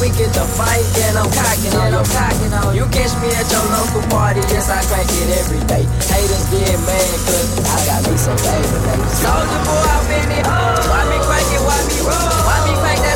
we get to fight, and I'm cocking on, I'm cocking on. You catch me at your local party, yes, I crank it every day. Haters get mad, cause I got me some baby. Soulja Boy, I've been it. Why me crank it, why me roll? Why me crank that?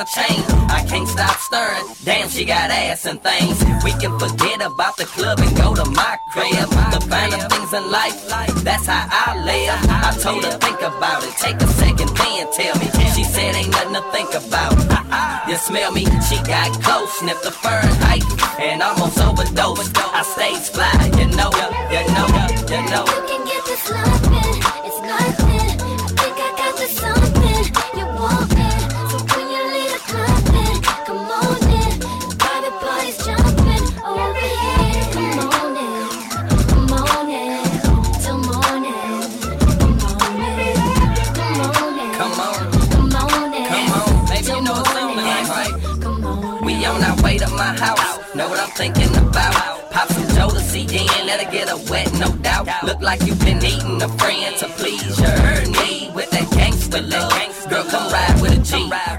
my chain. I can't stop stirring. Damn, she got ass and things. We can forget about the club and go to my crib. The finer things in life, that's how I live. I told her think about it, take a second, then tell me. She said ain't nothing to think about. You smell me? She got close, sniffed the Fahrenheit, and almost overdosed. I stayed fly, on our way to my house. Know what I'm thinking about? Pop some Jodeci in, let her get a wet, no doubt. Look like you've been needing a friend to please your need with that gangster love. Girl, come ride with a G.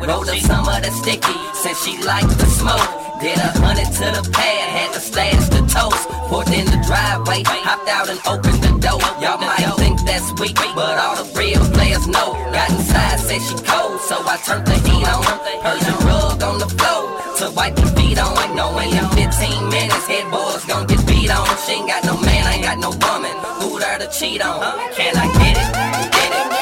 Rolled up some of the sticky since she liked the smoke. Did a hundred to the pad, had to stash the toast. Poured in the driveway, hopped out and opened the door. Y'all might think that's weak, but all the real players know. Got inside, said she cold, so I turned the heat on. Her. Persian rug on the floor to wipe your feet on. Knowing in 15 minutes, headboard's gon' get beat on. She ain't got no man, ain't got no woman. Who there to cheat on? Can I get it? Get it?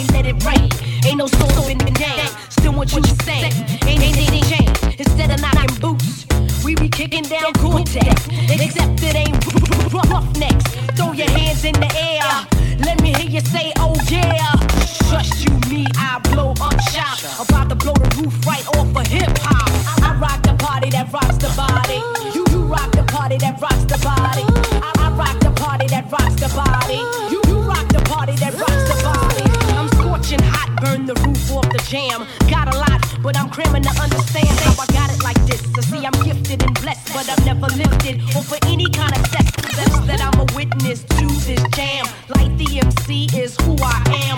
In my way, let it rain. Ain't no soul in the game. Still what you say. Ain't anything changed. Instead of knocking boots, we be kicking down Cortex. Except it ain't roughnecks. Throw your hands in the air. Let me hear you say, oh yeah. Trust you, me, I blow up shop. About to blow the roof right off of hip hop. I rock the party that rocks the body. You, you rock the party that rocks the body. I, I rock the party that rocks the body. Jam. Got a lot, but I'm cramming to understand how I got it like this. So see, I'm gifted and blessed, but I'm never lifted over any kind of test. That I'm a witness to this jam. Like the MC is who I am.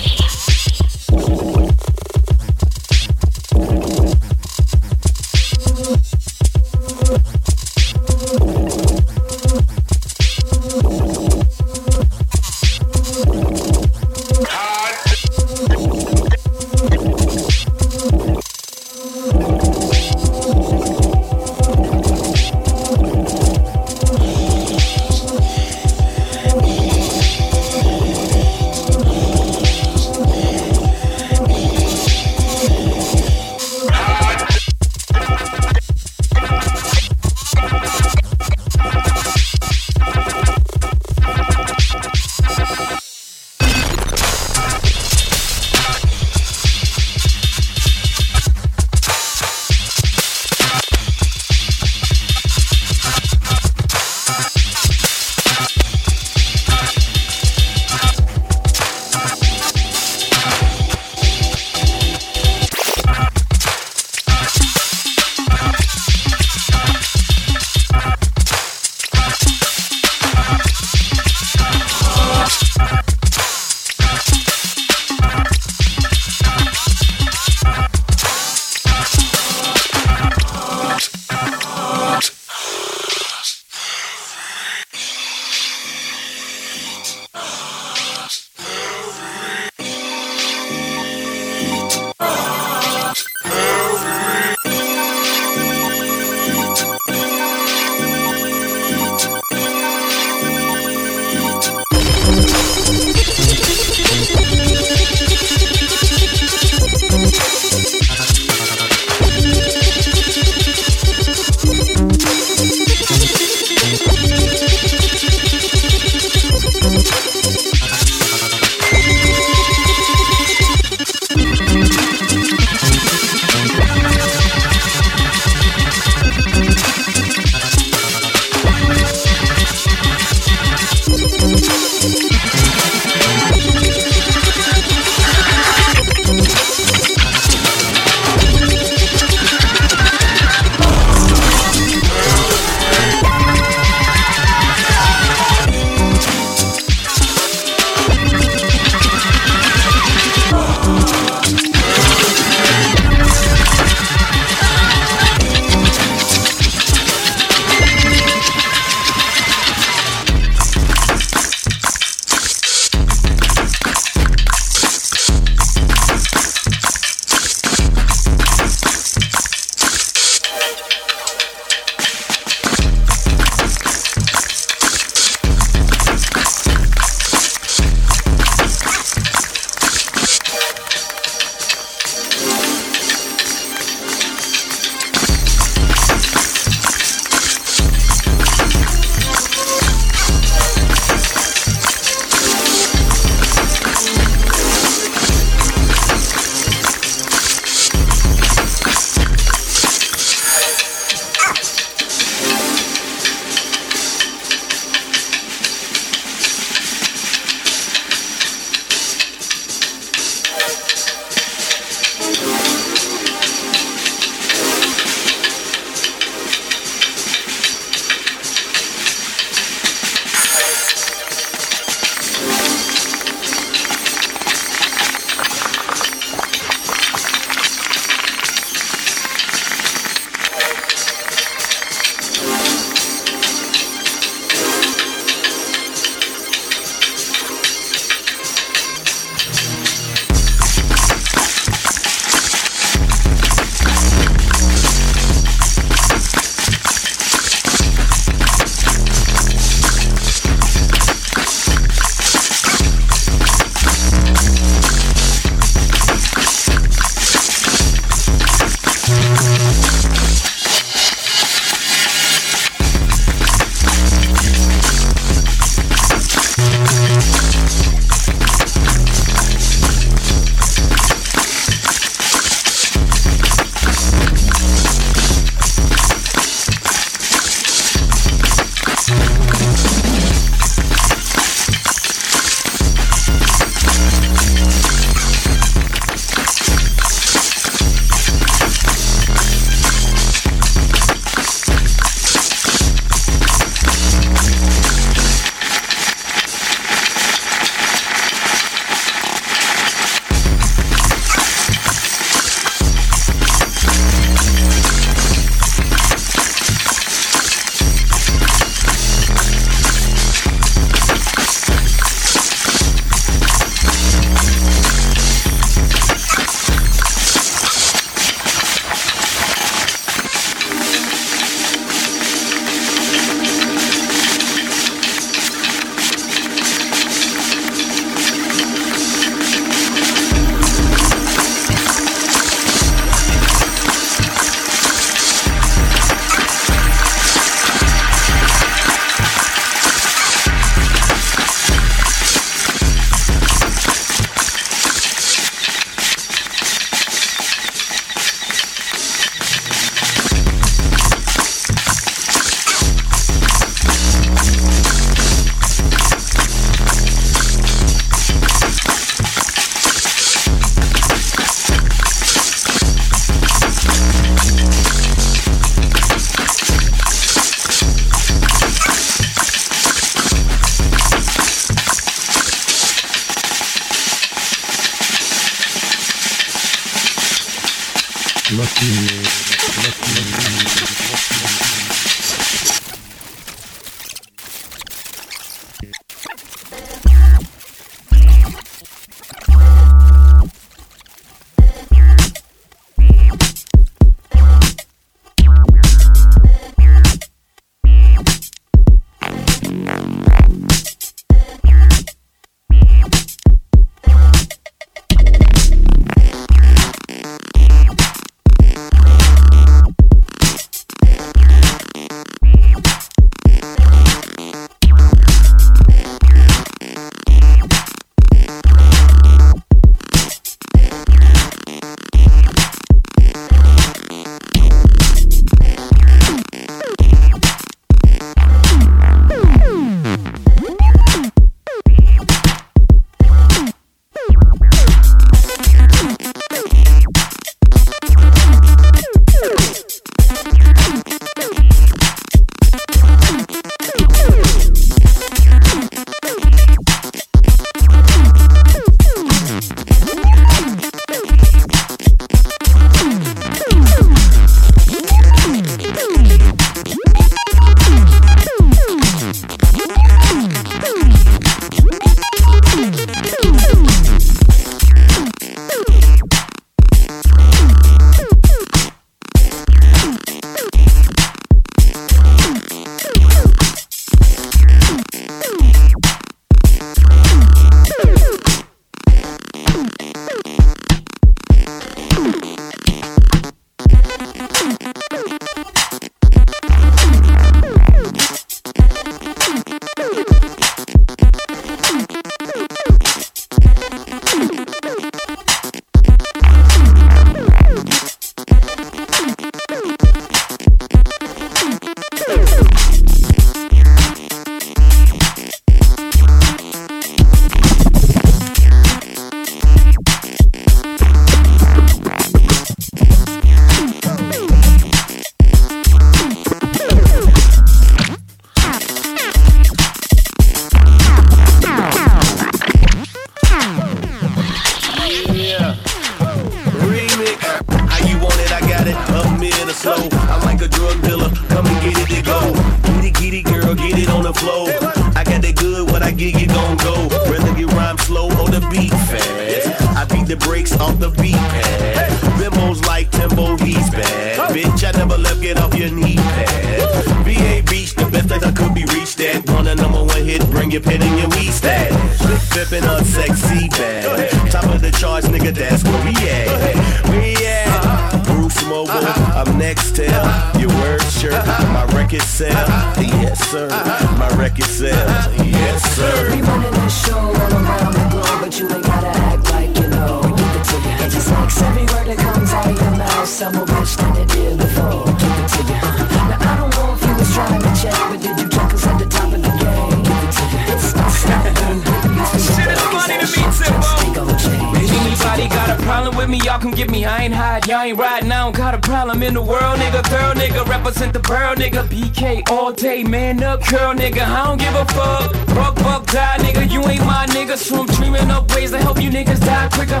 rolling with me, y'all come get me. I ain't hide, y'all ain't riding. I don't got a problem in the world, nigga. Thorough nigga, represent the pearl, nigga. BK all day, man up, curl, nigga. I don't give a fuck. Broke, buck, die, nigga. You ain't my nigga, so I'm dreaming up ways to help you niggas die quicker.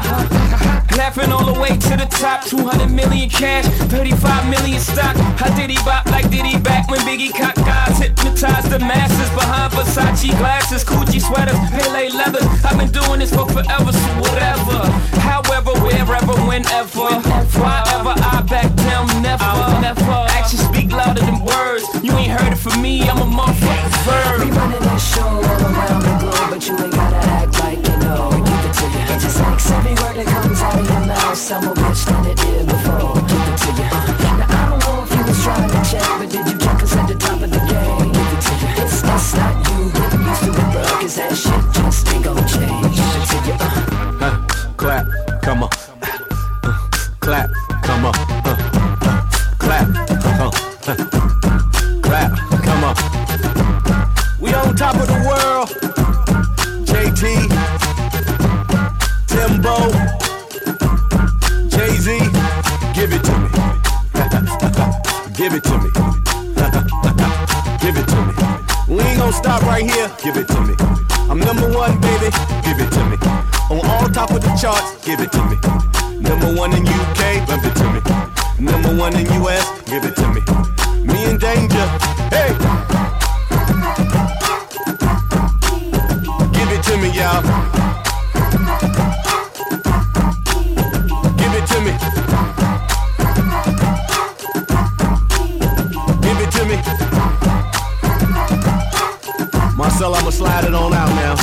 Laughing all the way to the top. 200 million cash, 35 million stock. I he bop like diddy back when Biggie cock guys hypnotized the masses behind Versace glasses, Gucci sweaters, Pele leathers. I've been doing this for forever, so whatever. However, where wherever, whenever. Wherever I back down, never. never. Actions speak louder than words. You ain't heard it from me, I'm a motherfucker. verb. We running that show all around the globe, but you ain't gotta act like you know. We give it to you. It's just like every word that comes out of your mouth, someone bitch than it did before. We give it to you. Now I don't you to check, but did you check us at the top of the game? Not you used to that shit just ain't change. Uh. Huh, clap, come on clap, come on, uh, uh, clap, uh, uh, clap, come on. We on top of the world. JT, Timbo, Jay Z, give it to me. give it to me. give it to me. We ain't gonna stop right here. Give it to me. I'm number one, baby. Give it to me. On all top of the charts. Give it to me. Number one in UK, love it to me. Number one in US, give it to me. Me in danger, hey. Give it to me, y'all. Give it to me. Give it to me. Marcel, I'ma slide it on out now.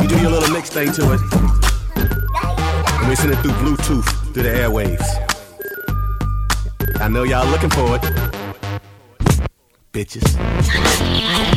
You do your little mix thing to it. We it through Bluetooth through the airwaves. I know y'all looking for it. Bitches.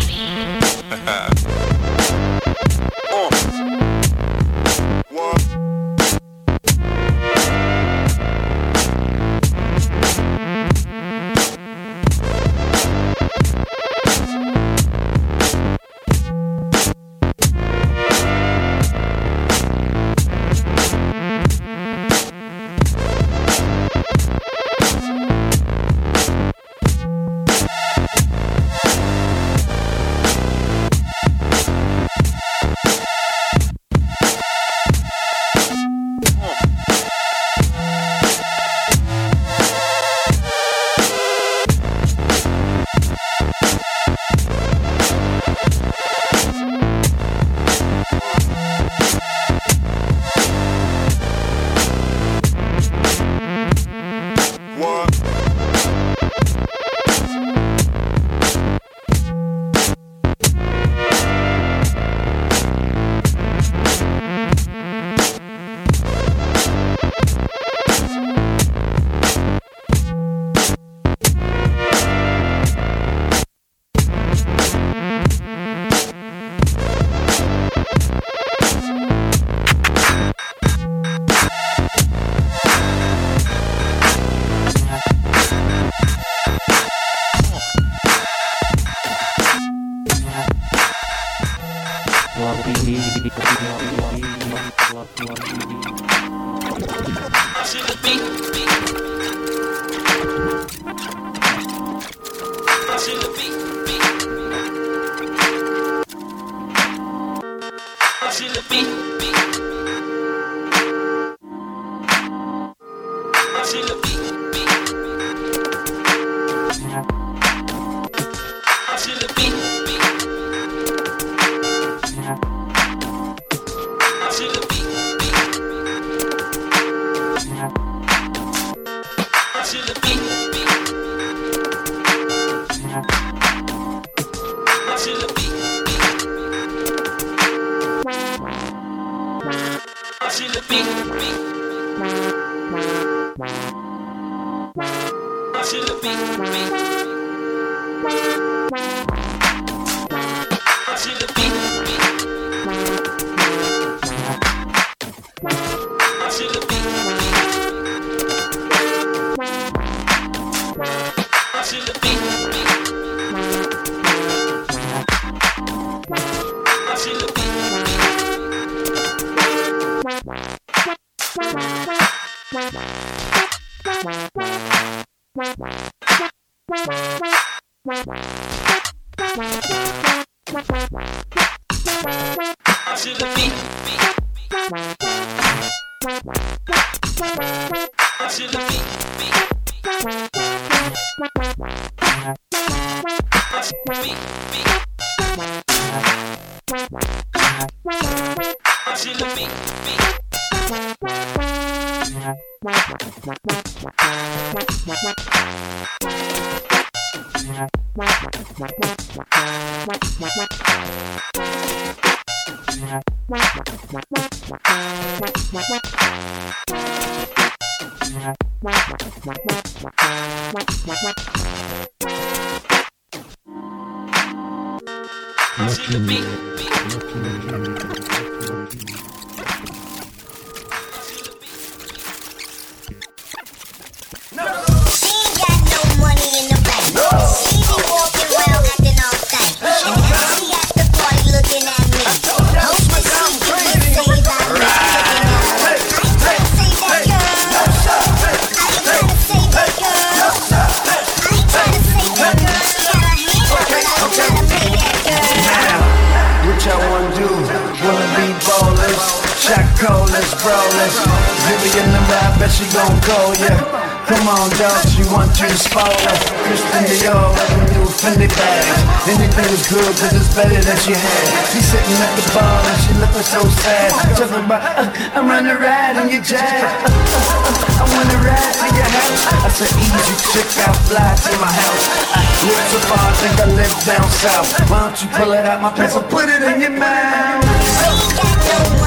What y'all wanna do? Wanna be flawless. Vivian the rap, bet she gon' call ya. Come on, dog, she want you to spoil her. Christian Dior, like a new Fendi bags. Anything is good, cause it's better than she had. She sitting at the bar and she looking so sad. Talking about, uh, I'm running ride in your jag. Uh, uh, I wanna ride to your house. I said, easy chick, I fly to my house. I live so far, I think I live down south. Why don't you pull it out my pants and put it in your mouth?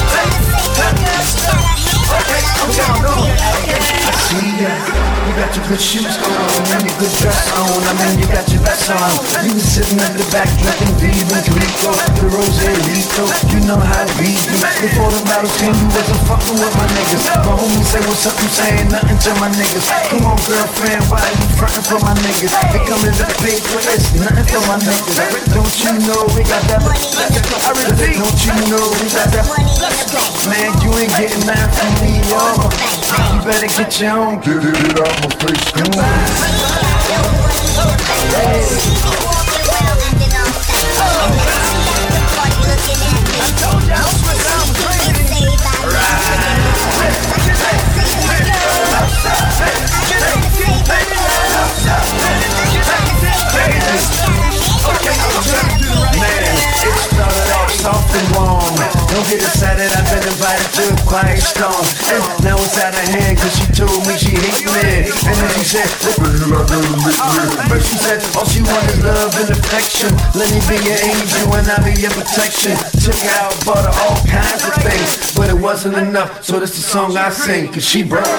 good shoes on and your good dress on. I mean, you got your vest on. You was sitting at the back drinking Viva Clico, the Rose Lito. You know how it be. Before the battle came, you wasn't fucking with my niggas. My homies say what's up, you saying nothing to my niggas. Come on, girlfriend, why you frontin' for my niggas? They come to the paper, it's nothing for my niggas. Don't you know we got that? Don't you know we got that? The. Man, you ain't getting that from me, y'all. You better get your own. Get it, get out my face, come on. Man, it started off soft and warm. Don't get excited, I've been invited to a quiet storm. And now it's out of hand, cause she told me she hate me. And then she said, What the hell I done to make me? First she said, all she want is love and affection. Let me be your angel and I'll be your protection. Took her out, bought her all kinds of things. But it wasn't enough, so this is the song I sing, cause she broke. She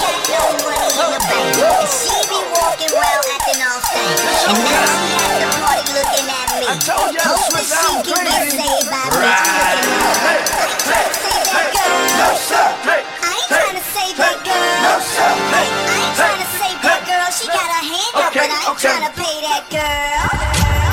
got no money in the bank. She be walking well, acting all stank. And now she at the party looking at me. Hoping she can get saved by me. I ain't tryna save that girl. I ain't tryna save that. I ain't tryna save. She got her hand up, but I okay. tryna pay that girl.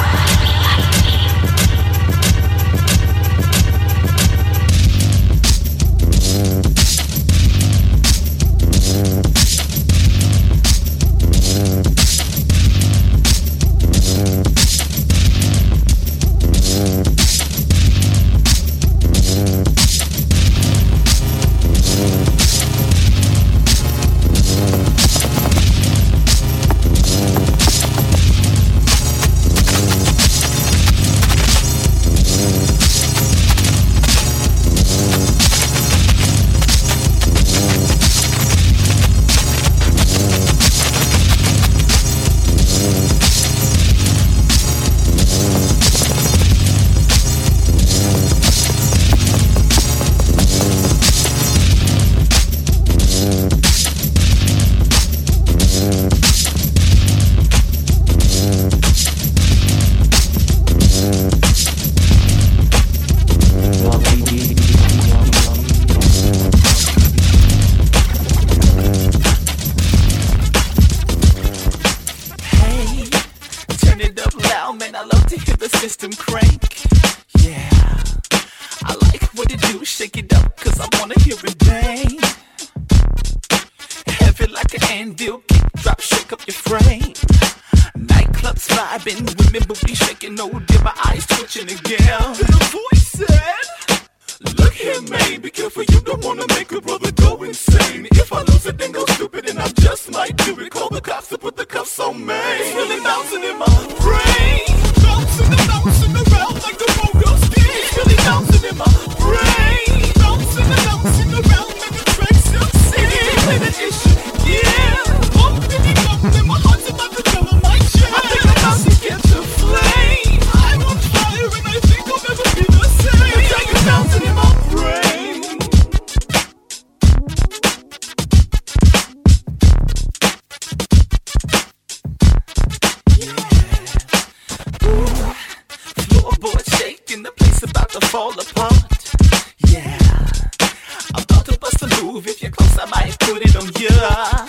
Might put it on ya.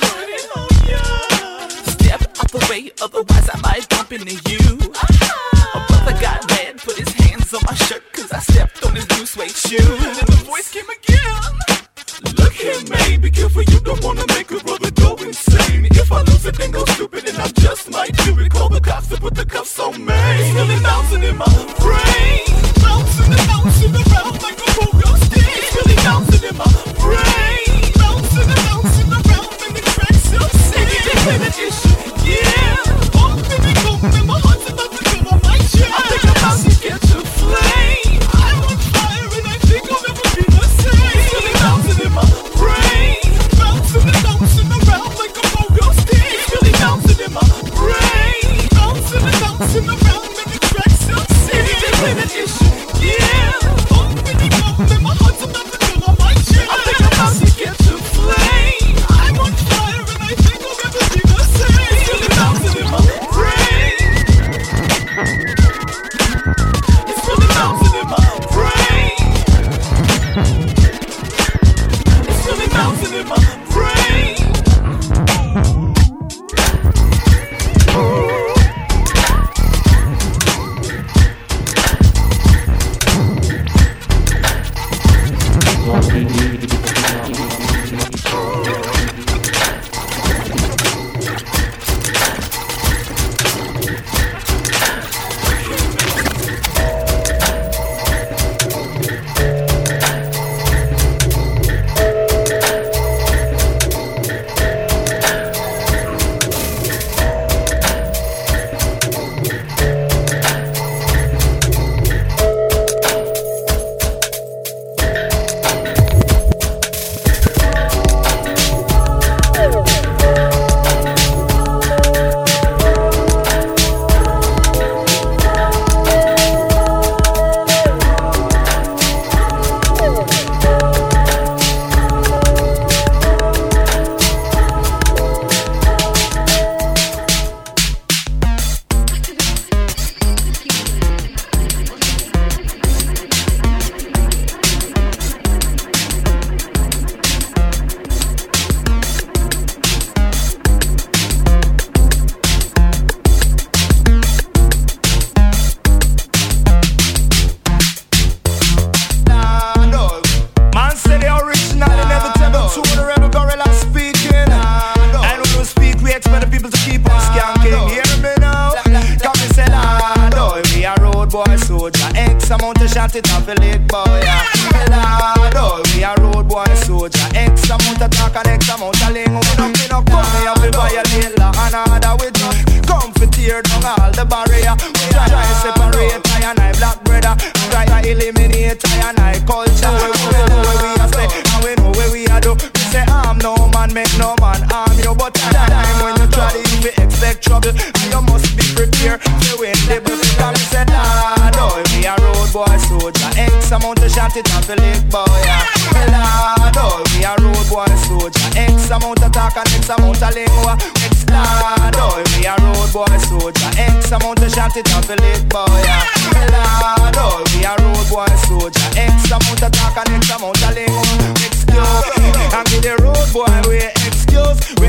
Put it on. Step out the way, otherwise I might bump into you. A brother got mad, put his hands on my shirt, cause I stepped on his new suede shoe. And then the voice came again. Look here, baby, careful, you don't wanna make a brother go insane. If I lose it, then go stupid, and I just might do it. Call the cops to put the cuffs on me. Really bouncing in my brain, bouncing and bouncing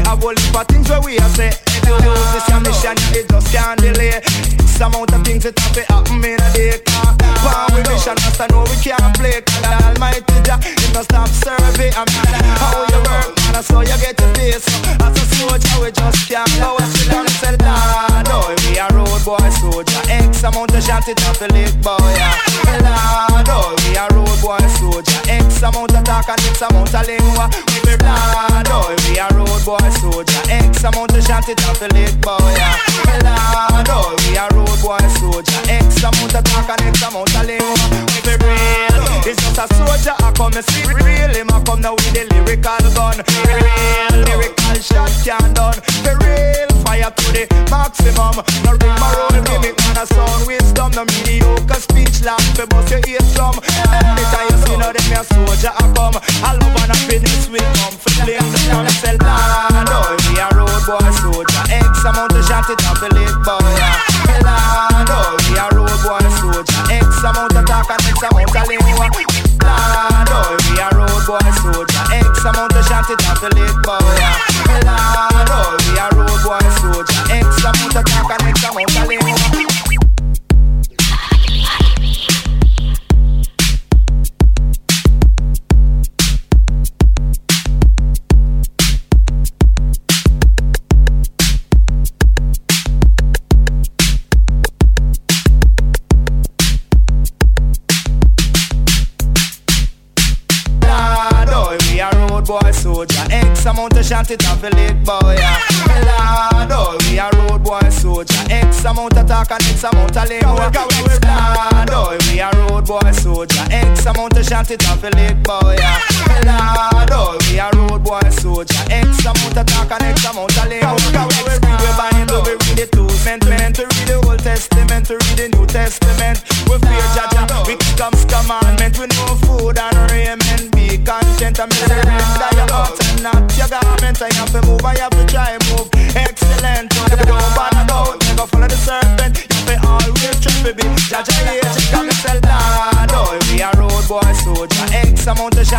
a heap of things where we are say. Excuse this your mission, it just can't delay. Amount of things that have to happen in a day. Power we mission, must I know we can't play. Cause Almighty Jah, he must stop serving. I'm how you work, man, so you get to this. As a soldier, we just can't go and sit down and say, Lord, oh, we a road boy soldier. X amount of shot it off the leg boy. yeah. Lord, oh, we a road boy soldier. X amount of talk and X amount of lingua. We be Lord, oh, we a road boy soldier. X amount of shot it off the leg boy. yeah. Lord, oh, we a road boy soldier. X amount of talk and X amount of. We be real. It's just a soldier, I come and see real. Him I come now with the lyrical gun. Real lyrical shot can done. The real fire to the maximum. No ring my roll gimmick, man, a sound wisdom. No mediocre speech, laugh for bust your ears drum. Anytime you see no them, your soldier I come. I love and happiness will come for flames. Down and sell oh, we a road boy soldier. X amount of shot it off the leg boy. yeah. Oh, we a road boy soldier. X amount of talk and X amount of lingua. Land, oh, we a road boy soldier. X amount of shot it off the boy. Oh, we a road boy soldier. X amount of talk and X amount of lingua. Boy soldier. X amount of shot it off a lit boy. Lord, oh, we a road boy soldier. X amount of talk and X amount of link. Lord, oh, we a road boy soldier. X amount of shot it off a lit boy.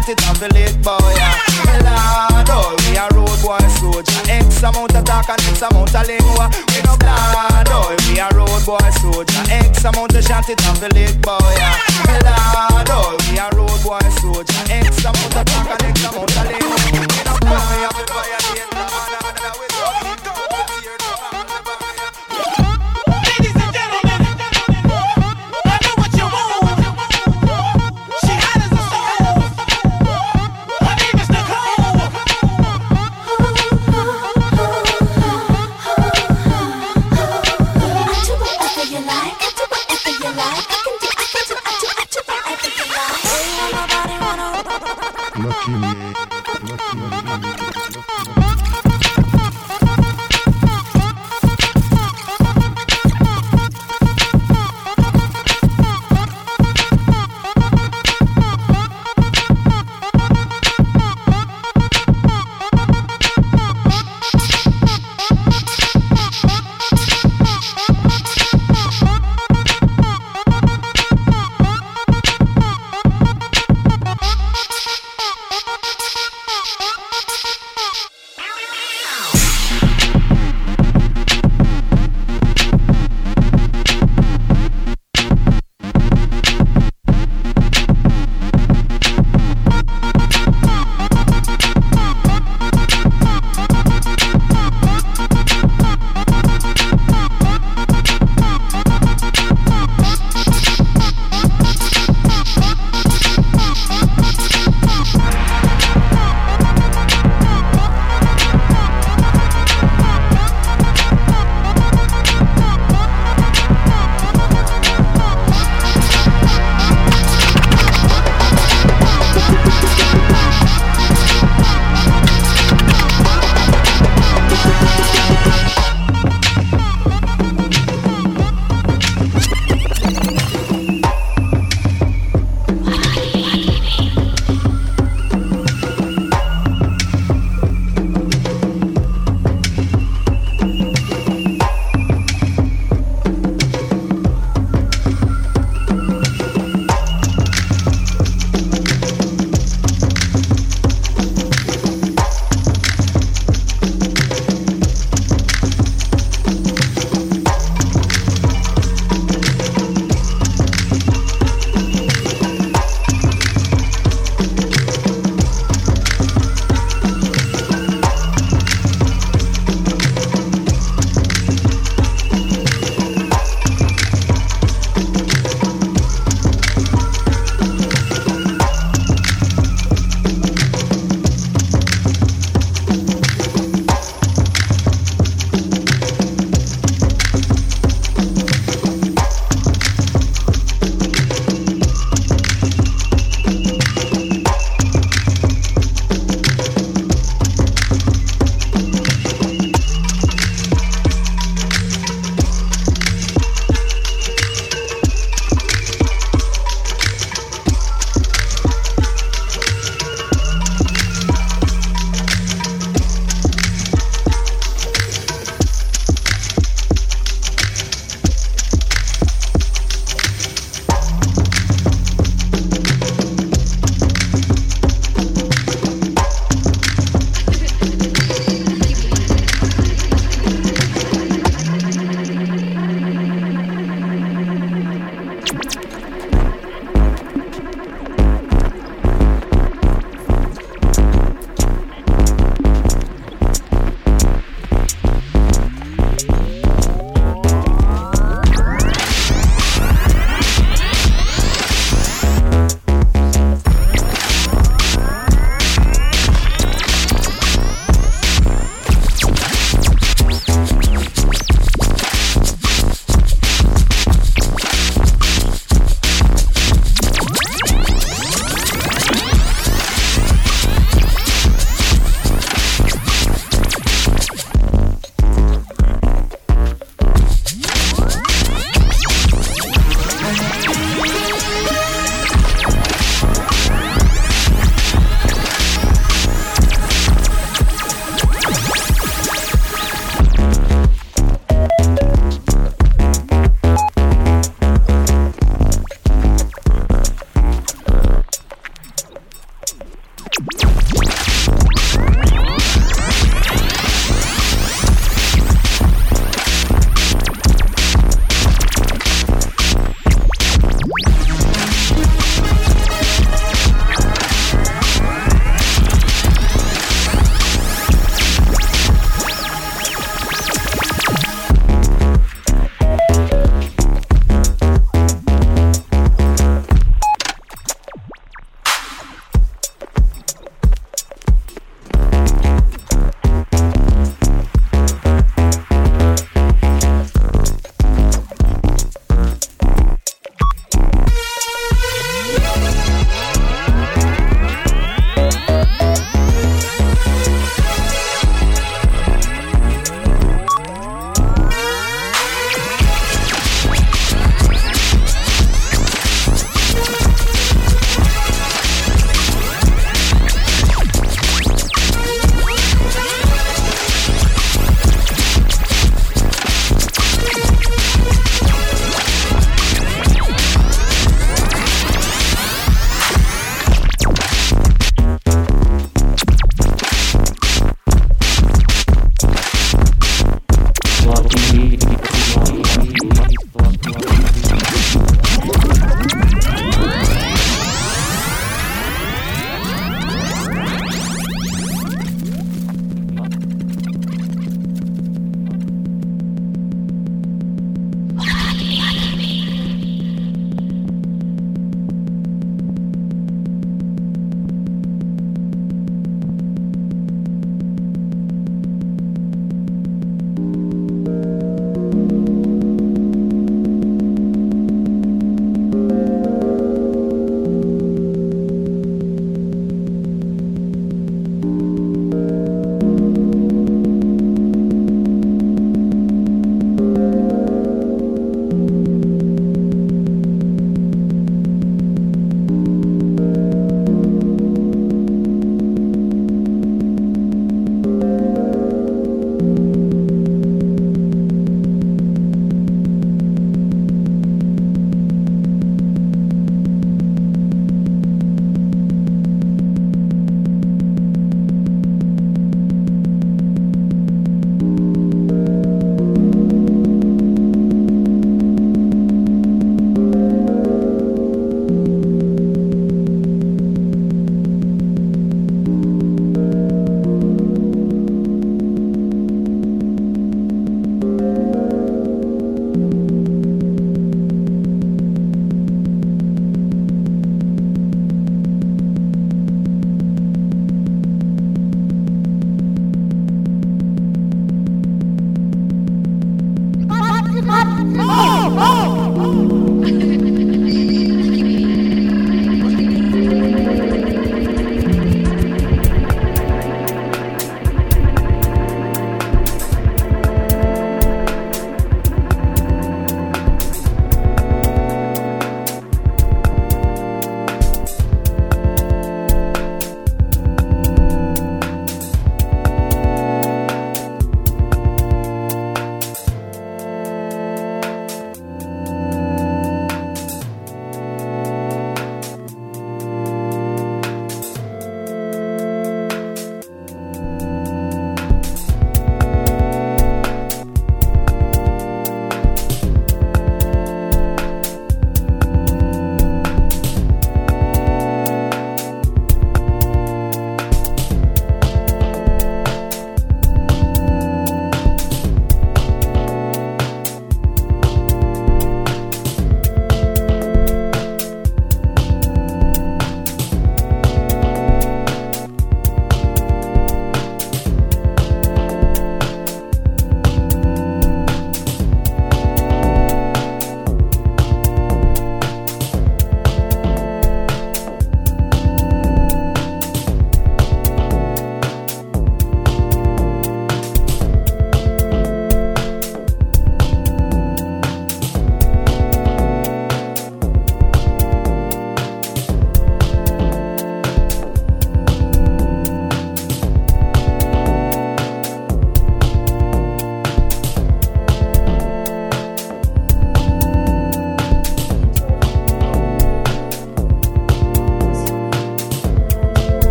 Shot it the late boy. Lord, oh, we a road boy soldier. X amount of talk and X amount of lingua. We no blood, oh, we a road boy soldier. X amount of shot it the late boy. Lord, oh, we a road boy soldier. X amount of talk and X amount of lingua.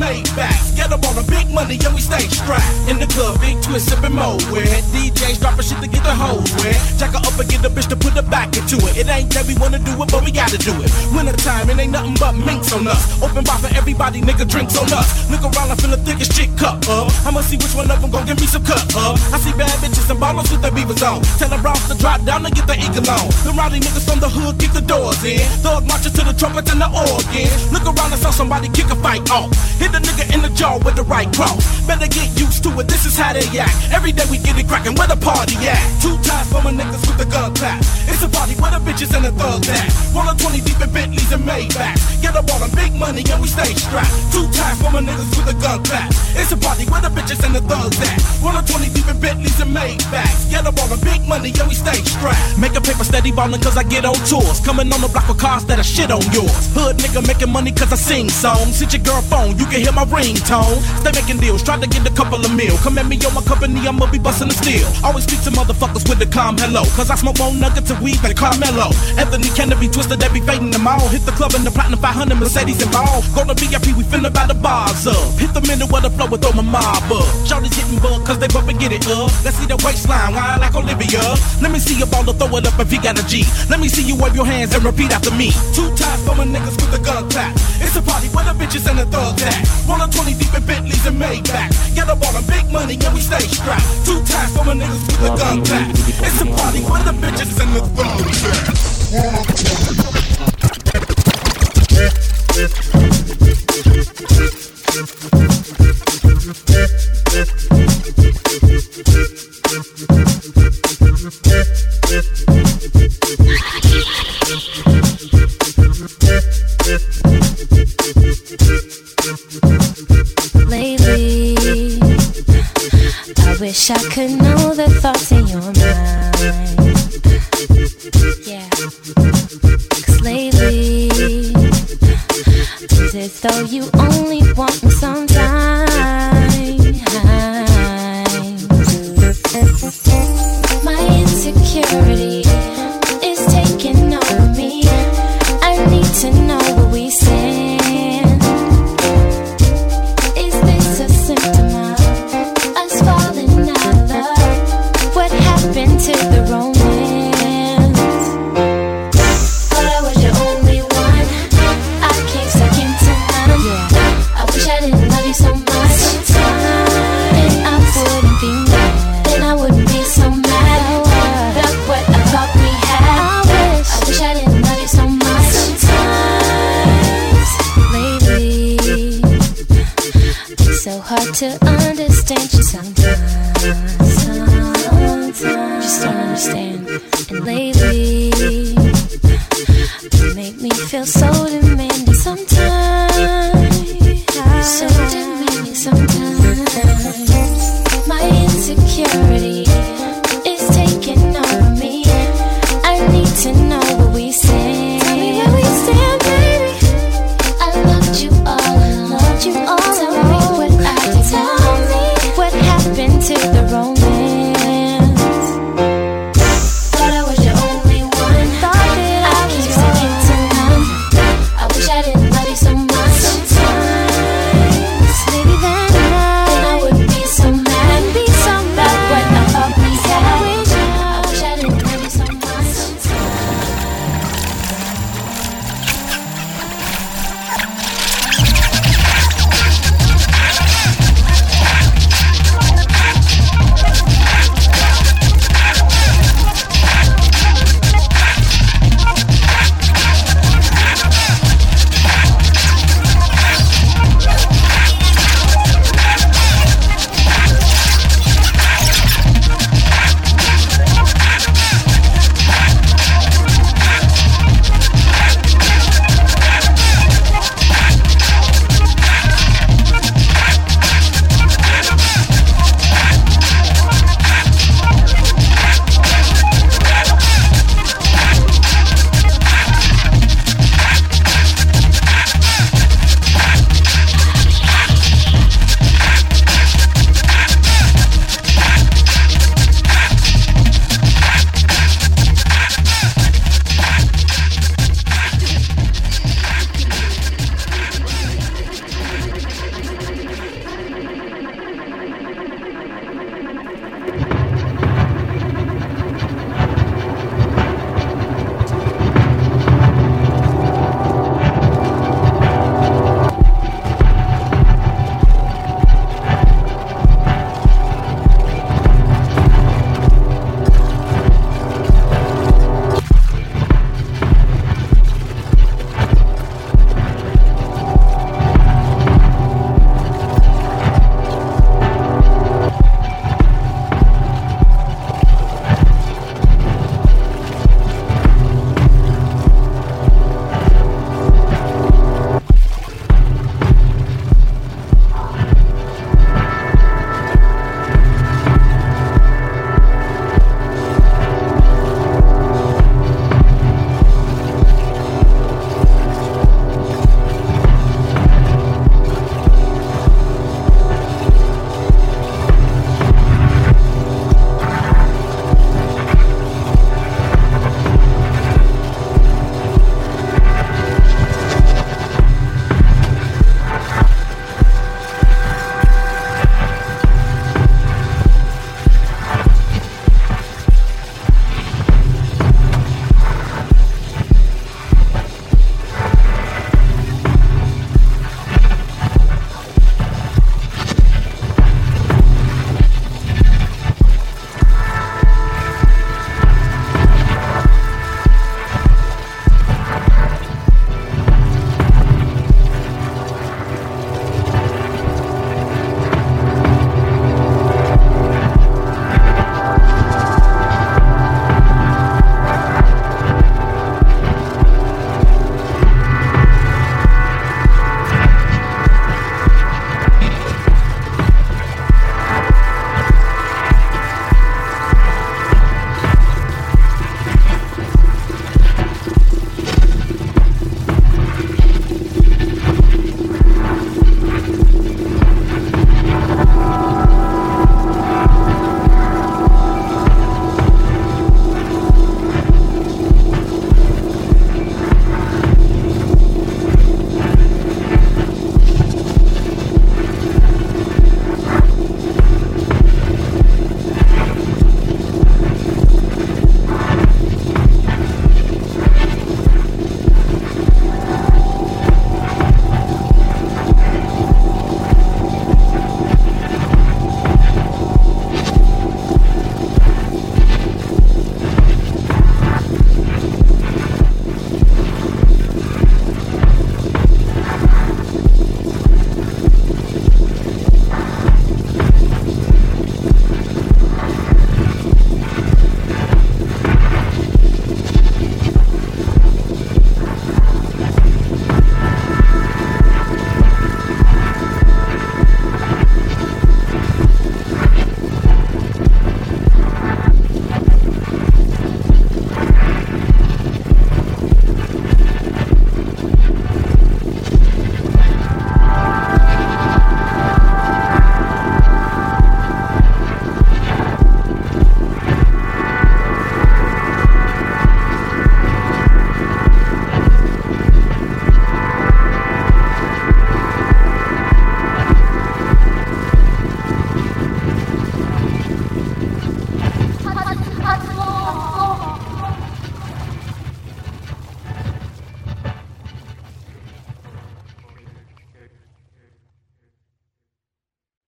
Get up on the big we stay strapped. In the club, big twist, sipping mo where DJs dropping shit to get the hoes wet. Jack her up and get the bitch to put her back into it. It ain't that we wanna do it, but we gotta do it. Winter time, it ain't nothing but minks on us. Open bar for everybody, nigga, drinks on us. Look around, I feel the thickest chick cup up. I'ma see which one of them gon' give me some cut up. I see bad bitches and bottles with their beavers on. Tell the Ross to drop down and get the eagle on. The rowdy niggas from the hood kick the doors in. Thug marches to the trumpet and the organ. Look around and saw somebody kick a fight off. Hit the nigga in the jaw with the right cross. Better get used to it, this is how they act. Every day we get it crackin', where the party at? Two times for my niggas with the gun clap. It's a party where the bitches and the thugs at. 120 deep in Bentleys and Maybachs. Get up all the big money and we stay strapped. Two times for my niggas with the gun clap. It's a party where the bitches and the thugs at. 120 deep in Bentleys and Maybachs. Get up all the big money and we stay strapped. Make a paper steady ballin' cause I get on tours. Coming on the block with cars that are shit on yours. Hood nigga making money cause I sing songs. Hit your girl phone, you can hear my ringtone. Stay making deals, try to get a couple of mil. Come at me on my company, I'ma be bustin' the steel. Always speak to motherfuckers with a calm hello. Cause I smoke more nuggets and weed than Carmelo. Anthony Kennedy twisted, they be fading them all. Hit the club in the platinum 500 Mercedes and ball. Go to VIP, we finna buy the bars up. Hit the minute where the flow with throw my mob up. Hitting bug cause they bump and get it up. Let's see the waistline, wine like Olivia. Let me see your ball to throw it up if you got a G. Let me see you wave your hands and repeat after me. Two times for my niggas with the gun clap. It's a party where the bitches and the thugs at. 120 deep in Bentleys and Maybachs. Get up all the big money and we stay strapped. Two times for my niggas with the gun clap. It's a party where the bitches and the thugs at.